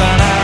sana